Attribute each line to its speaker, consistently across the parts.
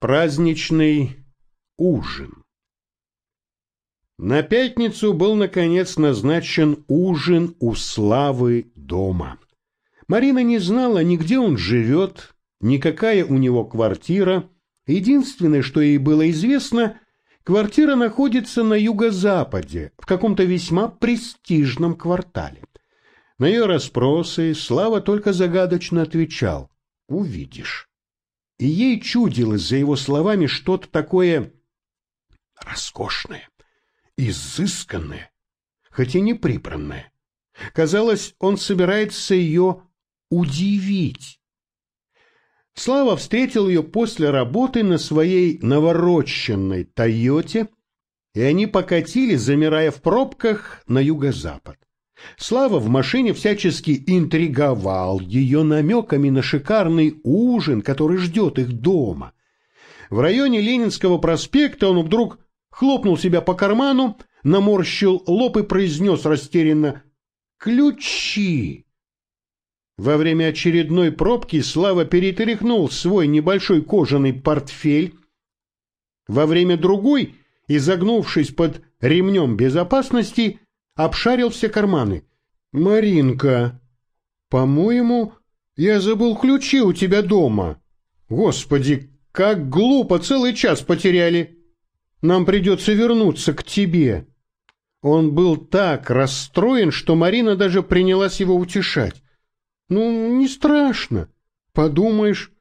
Speaker 1: Праздничный ужин. На пятницу был, наконец, назначен ужин у Славы дома. Марина не знала, ни где он живет, ни какая у него квартира. Единственное, что ей было известно, квартира находится на юго-западе, в каком-то весьма престижном квартале. На ее расспросы Слава только загадочно отвечал «Увидишь» и ей чудилось за его словами что-то такое роскошное, изысканное, хоть и не прибранное. Казалось, он собирается ее удивить. Слава встретил ее после работы на своей навороченной «Тойоте», и они покатили, замирая в пробках на юго-запад. Слава в машине всячески интриговал ее намеками на шикарный ужин, который ждет их дома. В районе Ленинского проспекта он вдруг хлопнул себя по карману, наморщил лоб и произнес растерянно «Ключи!». Во время очередной пробки Слава перетряхнул свой небольшой кожаный портфель. Во время другой, изогнувшись под ремнем безопасности, обшарил все карманы. «Маринка, по-моему, я забыл ключи у тебя дома. Господи, как глупо, целый час потеряли. Нам придется вернуться к тебе». Он был так расстроен, что Марина даже принялась его утешать. «Ну, не страшно. Подумаешь.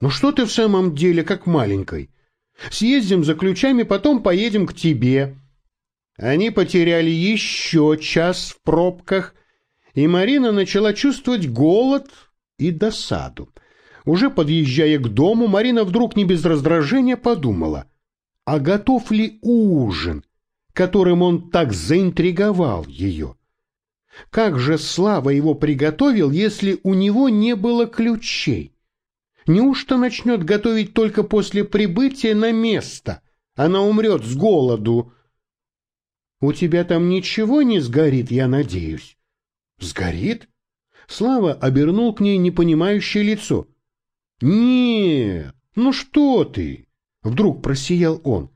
Speaker 1: Ну что ты в самом деле, как маленькой? Съездим за ключами, потом поедем к тебе. Они потеряли еще час в пробках, и Марина начала чувствовать голод и досаду. Уже подъезжая к дому, Марина вдруг не без раздражения подумала, а готов ли ужин, которым он так заинтриговал ее? Как же Слава его приготовил, если у него не было ключей? Неужто начнет готовить только после прибытия на место? Она умрет с голоду, у тебя там ничего не сгорит, я надеюсь. Сгорит? Слава обернул к ней непонимающее лицо. Нет, ну что ты? Вдруг просиял он.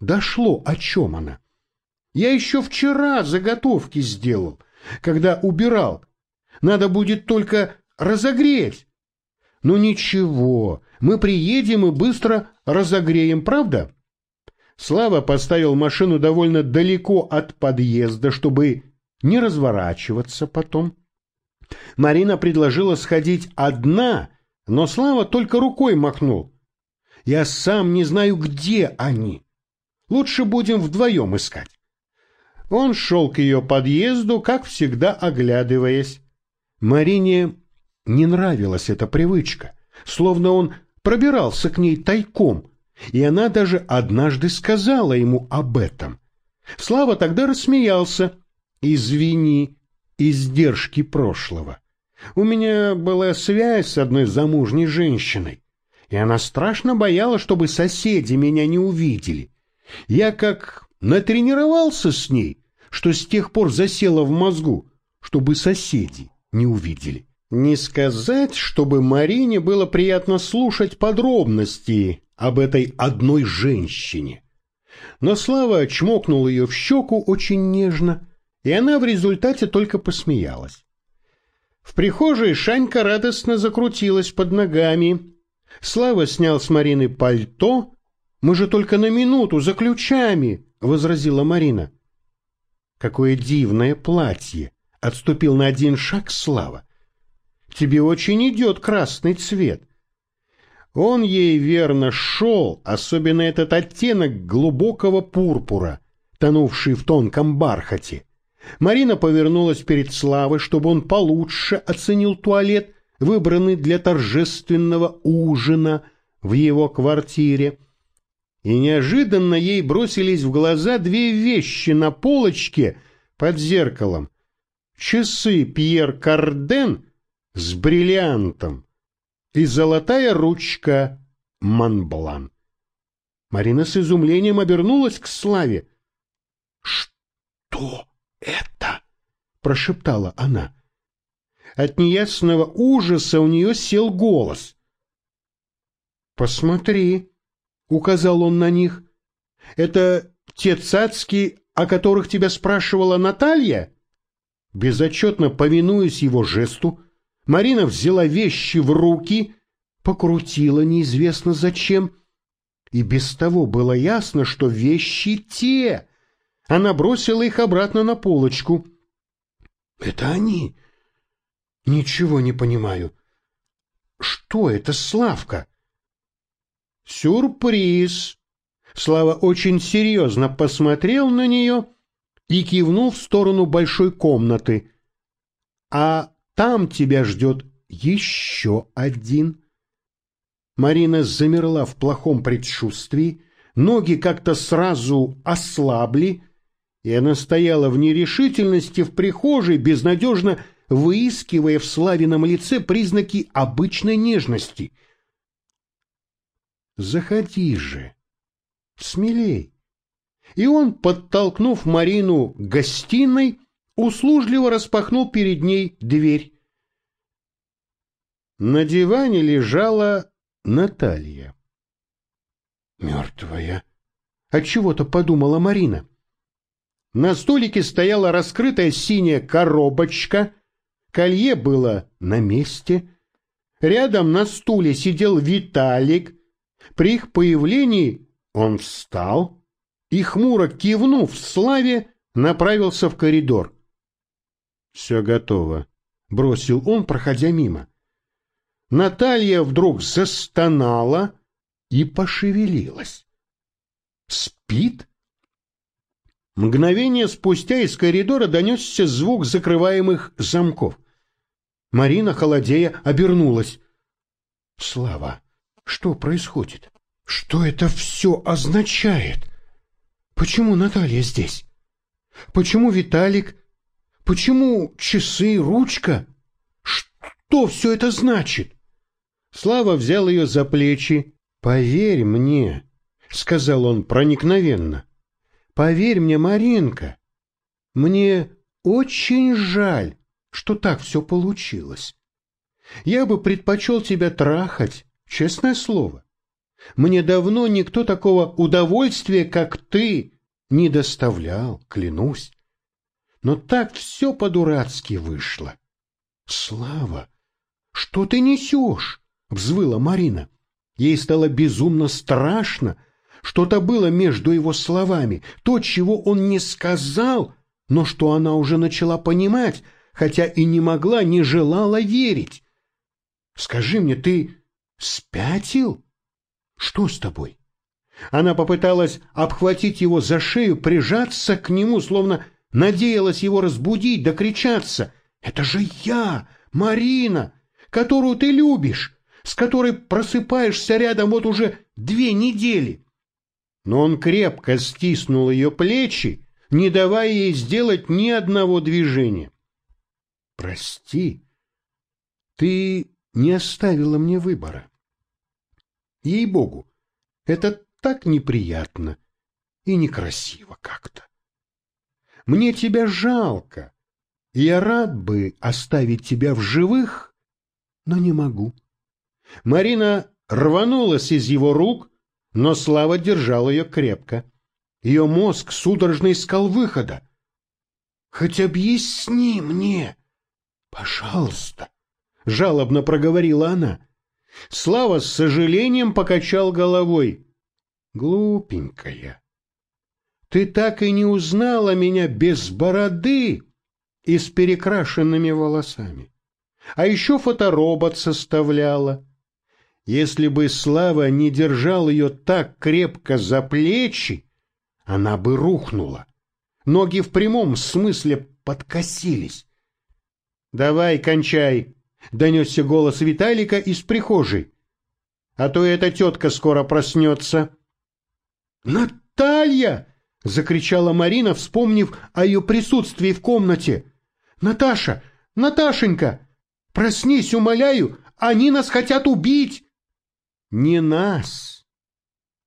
Speaker 1: Дошло, о чем она. Я еще вчера заготовки сделал, когда убирал. Надо будет только разогреть. Ну ничего, мы приедем и быстро разогреем, правда? Слава поставил машину довольно далеко от подъезда, чтобы не разворачиваться потом. Марина предложила сходить одна, но Слава только рукой махнул. «Я сам не знаю, где они. Лучше будем вдвоем искать». Он шел к ее подъезду, как всегда оглядываясь. Марине не нравилась эта привычка, словно он пробирался к ней тайком, и она даже однажды сказала ему об этом. Слава тогда рассмеялся. «Извини, издержки прошлого. У меня была связь с одной замужней женщиной, и она страшно боялась, чтобы соседи меня не увидели. Я как натренировался с ней, что с тех пор засела в мозгу, чтобы соседи не увидели. Не сказать, чтобы Марине было приятно слушать подробности об этой одной женщине. Но Слава чмокнул ее в щеку очень нежно, и она в результате только посмеялась. В прихожей Шанька радостно закрутилась под ногами. Слава снял с Марины пальто. «Мы же только на минуту, за ключами!» — возразила Марина. «Какое дивное платье!» — отступил на один шаг Слава. «Тебе очень идет красный цвет. Он ей верно шел, особенно этот оттенок глубокого пурпура, тонувший в тонком бархате. Марина повернулась перед Славой, чтобы он получше оценил туалет, выбранный для торжественного ужина в его квартире. И неожиданно ей бросились в глаза две вещи на полочке под зеркалом. Часы Пьер Карден с бриллиантом и золотая ручка Монблан. Марина с изумлением обернулась к Славе. «Что это?» — прошептала она. От неясного ужаса у нее сел голос. «Посмотри, — указал он на них. «Это те цацки, о которых тебя спрашивала Наталья?» Безотчетно повинуясь его жесту, Марина взяла вещи в руки, покрутила неизвестно зачем, и без того было ясно, что вещи те. Она бросила их обратно на полочку. «Это они!» «Ничего не понимаю. Что это, Славка?» «Сюрприз!» Слава очень серьезно посмотрел на нее и кивнул в сторону большой комнаты. «А там тебя ждет еще один». Марина замерла в плохом предчувствии, ноги как-то сразу ослабли, и она стояла в нерешительности в прихожей, безнадежно выискивая в Славином лице признаки обычной нежности. «Заходи же! Смелей!» И он, подтолкнув Марину к гостиной, услужливо распахнул перед ней дверь. На диване лежала Наталья. «Мертвая!» — отчего-то подумала Марина. На столике стояла раскрытая синяя коробочка, колье было на месте. Рядом на стуле сидел Виталик. При их появлении он встал и, хмуро кивнув Славе, направился в коридор. «Все готово», — бросил он, проходя мимо. Наталья вдруг застонала и пошевелилась. «Спит?» Мгновение спустя из коридора донесся звук закрываемых замков. Марина, холодея, обернулась. «Слава, что происходит? Что это все означает? Почему Наталья здесь? Почему Виталик? Почему часы, ручка? Что все это значит?» Слава взял ее за плечи. «Поверь мне», — сказал он проникновенно, Поверь мне, Маринка, мне очень жаль, что так все получилось. Я бы предпочел тебя трахать, честное слово. Мне давно никто такого удовольствия, как ты, не доставлял, клянусь. Но так все по-дурацки вышло. Слава, что ты несешь? — взвыла Марина. Ей стало безумно страшно, что-то было между его словами, то, чего он не сказал, но что она уже начала понимать, хотя и не могла, не желала верить. «Скажи мне, ты спятил? Что с тобой?» Она попыталась обхватить его за шею, прижаться к нему, словно надеялась его разбудить, докричаться. «Это же я, Марина, которую ты любишь, с которой просыпаешься рядом вот уже две недели но он крепко стиснул ее плечи, не давая ей сделать ни одного движения. «Прости, ты не оставила мне выбора. Ей-богу, это так неприятно и некрасиво как-то. Мне тебя жалко, я рад бы оставить тебя в живых, но не могу». Марина рванулась из его рук, но Слава держал ее крепко. Ее мозг судорожно искал выхода. «Хоть объясни мне, пожалуйста», — жалобно проговорила она. Слава с сожалением покачал головой. «Глупенькая, ты так и не узнала меня без бороды и с перекрашенными волосами. А еще фоторобот составляла. Если бы Слава не держал ее так крепко за плечи, она бы рухнула. Ноги в прямом смысле подкосились. «Давай, кончай!» — донесся голос Виталика из прихожей. «А то эта тетка скоро проснется». «Наталья!» — закричала Марина, вспомнив о ее присутствии в комнате. «Наташа! Наташенька! Проснись, умоляю! Они нас хотят убить!» не нас,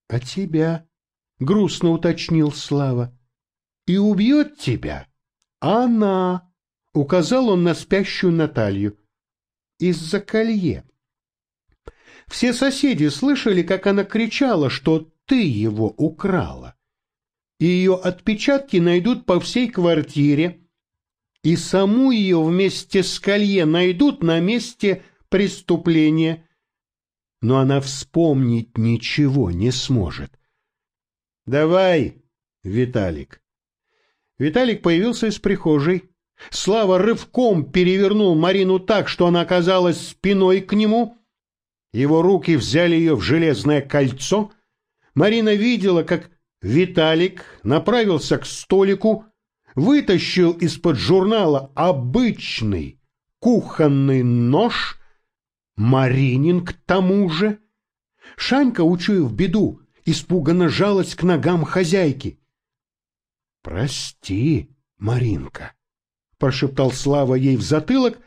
Speaker 1: а тебя, — грустно уточнил Слава. И убьет тебя она, — указал он на спящую Наталью, — из-за колье. Все соседи слышали, как она кричала, что ты его украла. И ее отпечатки найдут по всей квартире, и саму ее вместе с колье найдут на месте преступления. Но она вспомнить ничего не сможет. «Давай, Виталик». Виталик появился из прихожей. Слава рывком перевернул Марину так, что она оказалась спиной к нему. Его руки взяли ее в железное кольцо. Марина видела, как Виталик направился к столику, вытащил из-под журнала обычный кухонный нож, Маринин к тому же. Шанька, учуяв беду, испуганно жалась к ногам хозяйки. — Прости, Маринка, — прошептал Слава ей в затылок,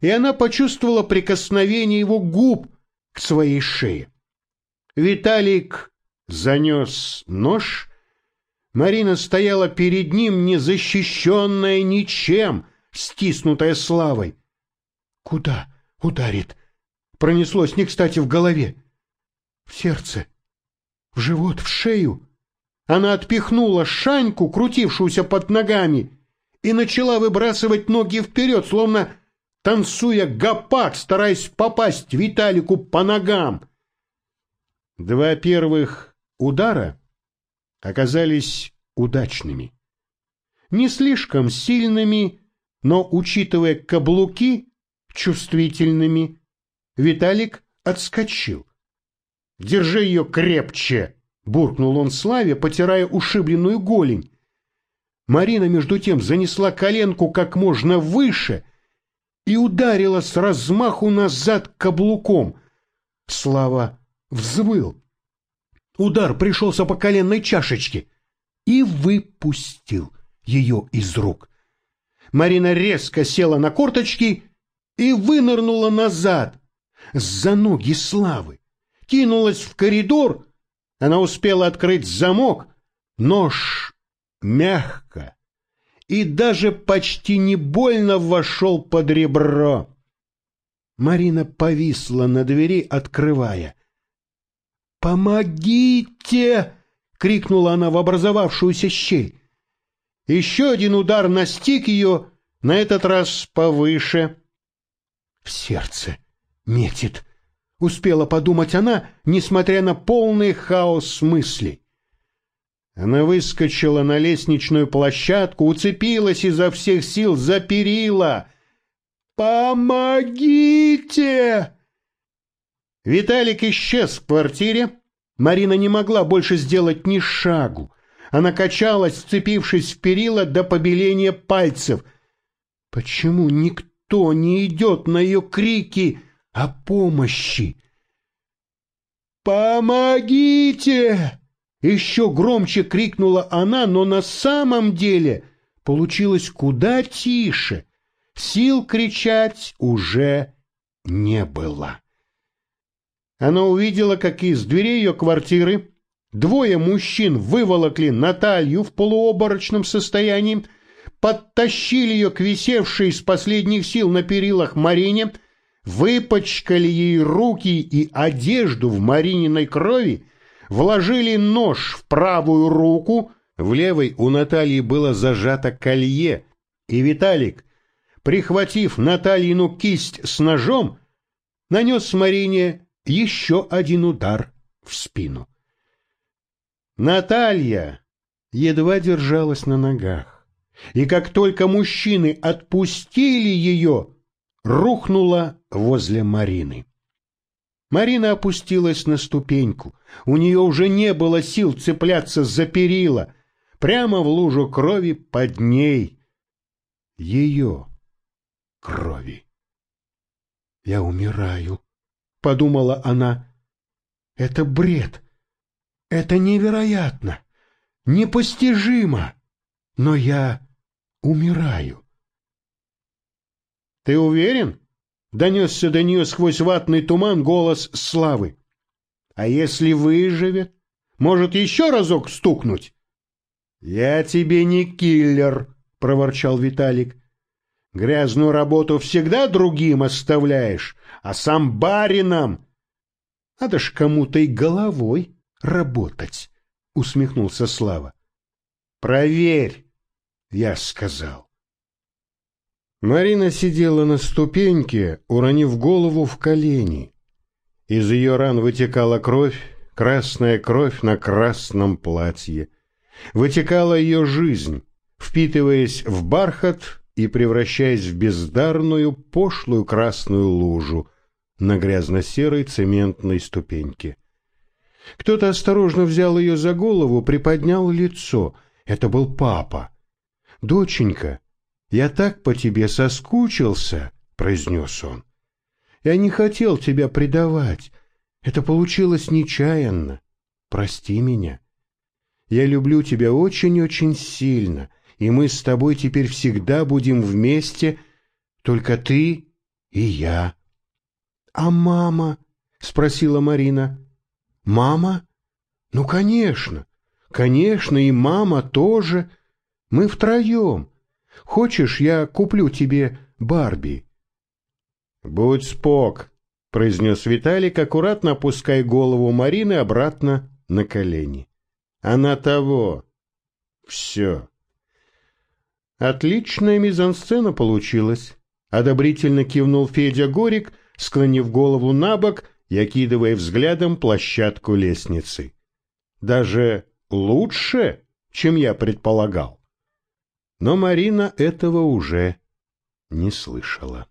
Speaker 1: и она почувствовала прикосновение его губ к своей шее. Виталик занес нож. Марина стояла перед ним, незащищенная ничем, стиснутая славой. «Куда ударит?» Пронеслось не кстати в голове. «В сердце, в живот, в шею». Она отпихнула Шаньку, крутившуюся под ногами, и начала выбрасывать ноги вперед, словно танцуя гопак, стараясь попасть Виталику по ногам. Два первых удара оказались удачными. Не слишком сильными, но, учитывая каблуки, чувствительными, Виталик отскочил. «Держи ее крепче!» — буркнул он Славе, потирая ушибленную голень. Марина, между тем, занесла коленку как можно выше и ударила с размаху назад каблуком. Слава взвыл. Удар пришелся по коленной чашечке и выпустил ее из рук. Марина резко села на корточки и вынырнула назад, за ноги Славы. Кинулась в коридор, она успела открыть замок, нож мягко и даже почти не больно вошел под ребро. Марина повисла на двери, открывая. «Помогите!» — крикнула она в образовавшуюся щель. Еще один удар настиг ее, на этот раз повыше. В сердце метит, — успела подумать она, несмотря на полный хаос мыслей. Она выскочила на лестничную площадку, уцепилась изо всех сил за перила. «Помогите!» Виталик исчез в квартире. Марина не могла больше сделать ни шагу. Она качалась, вцепившись в перила до побеления пальцев. Почему никто не идет на ее крики о помощи? «Помогите!» Еще громче крикнула она, но на самом деле получилось куда тише. Сил кричать уже не было. Она увидела, как из дверей ее квартиры двое мужчин выволокли Наталью в полуоборочном состоянии, подтащили ее к висевшей из последних сил на перилах Марине, выпачкали ей руки и одежду в Марининой крови, вложили нож в правую руку, в левой у Натальи было зажато колье, и Виталик, прихватив Натальину кисть с ножом, нанес Марине еще один удар в спину. Наталья едва держалась на ногах, и как только мужчины отпустили ее, рухнула возле Марины. Марина опустилась на ступеньку. У нее уже не было сил цепляться за перила. Прямо в лужу крови под ней. Ее крови. «Я умираю», — подумала она. «Это бред. Это невероятно, непостижимо. Но я умираю». «Ты уверен?» — донесся до нее сквозь ватный туман голос Славы. «А если выживет? Может, еще разок стукнуть?» «Я тебе не киллер», — проворчал Виталик. «Грязную работу всегда другим оставляешь, а сам барином Надо ж кому-то и головой работать, усмехнулся Слава. Проверь, я сказал. Марина сидела на ступеньке, уронив голову в колени. Из ее ран вытекала кровь, красная кровь на красном платье. Вытекала ее жизнь, впитываясь в бархат и превращаясь в бездарную, пошлую красную лужу на грязно-серой цементной ступеньке. Кто-то осторожно взял ее за голову, приподнял лицо. Это был папа. «Доченька, я так по тебе соскучился», — произнес он. «Я не хотел тебя предавать. Это получилось нечаянно. Прости меня. Я люблю тебя очень-очень сильно, и мы с тобой теперь всегда будем вместе, только ты и я». «А мама?» — спросила Марина. «Мама? Ну, конечно. Конечно, и мама тоже. Мы втроем. Хочешь, я куплю тебе Барби?» «Будь спок», — произнес Виталик, аккуратно опуская голову Марины обратно на колени. «Она того. Все». Отличная мизансцена получилась. Одобрительно кивнул Федя Горик, склонив голову на бок и окидывая взглядом площадку лестницы. Даже лучше, чем я предполагал. Но Марина этого уже не слышала.